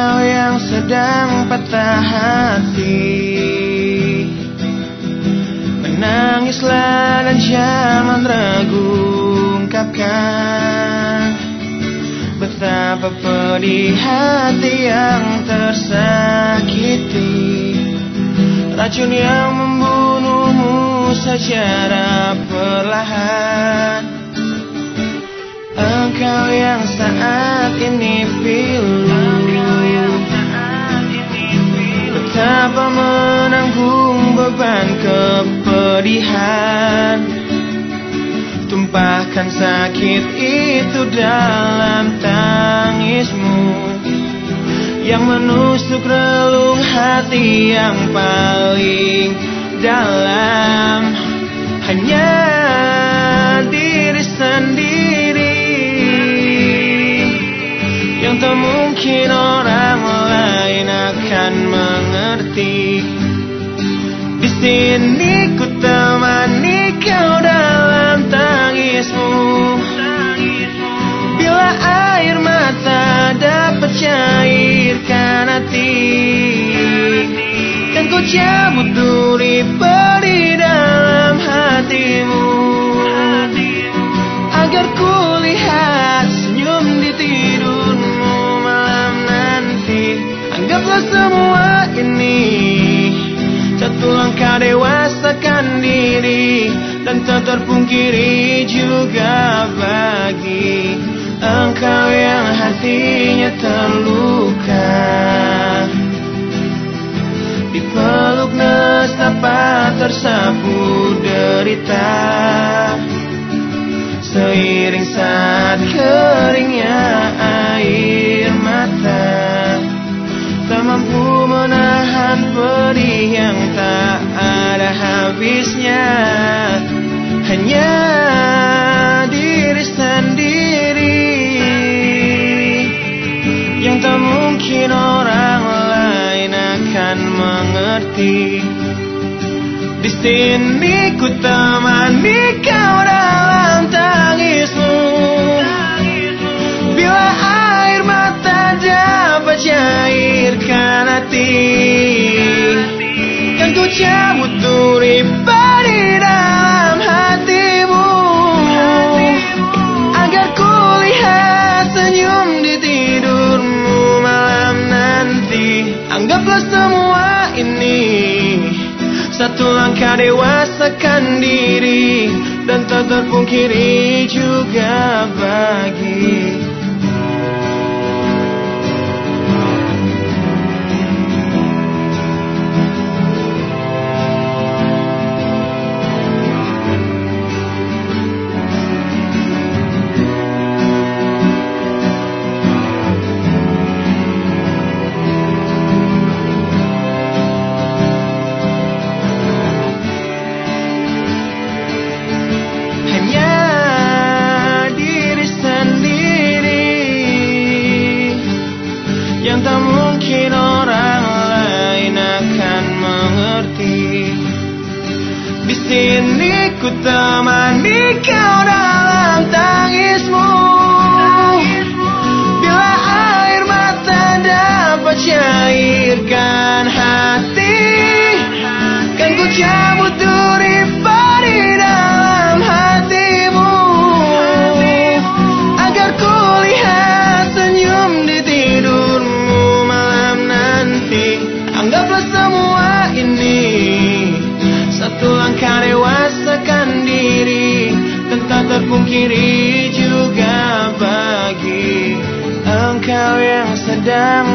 Engkau yang sedang patah hati. Menangislah dan jangan ragu ungkapkan Betapa pedih hati yang tersakiti. Racun yang membunuhmu secara perlahan. Engkau yang saat ini pilu kepedihan Tumpahkan sakit itu dalam tangismu. Yang menusuk relung hati yang paling dalam. Hanya diri sendiri. Yang tak mungkin orang lain akan mengerti. Di sini kau dalam tangismu. Bila air mata dapat cairkan hati Dan ku cabut duri peri dalam hatimu. Agar ku lihat senyum di tidurmu malam nanti. Anggaplah semua ini Dan tak terpungkiri juga bagi Engkau yang hatinya terluka. Dipeluk nestapa tersapu derita Seiring saat mengerti. Di sini ku temani kau dalam tangismu. Bila air mata dapat cairkan hati Satu langkah dewasakan diri Dan tak terpungkiri juga bagi temani kau dalam tangismu. Bila air mata dapat cairkan hati, kan ku cabut bagi Engkau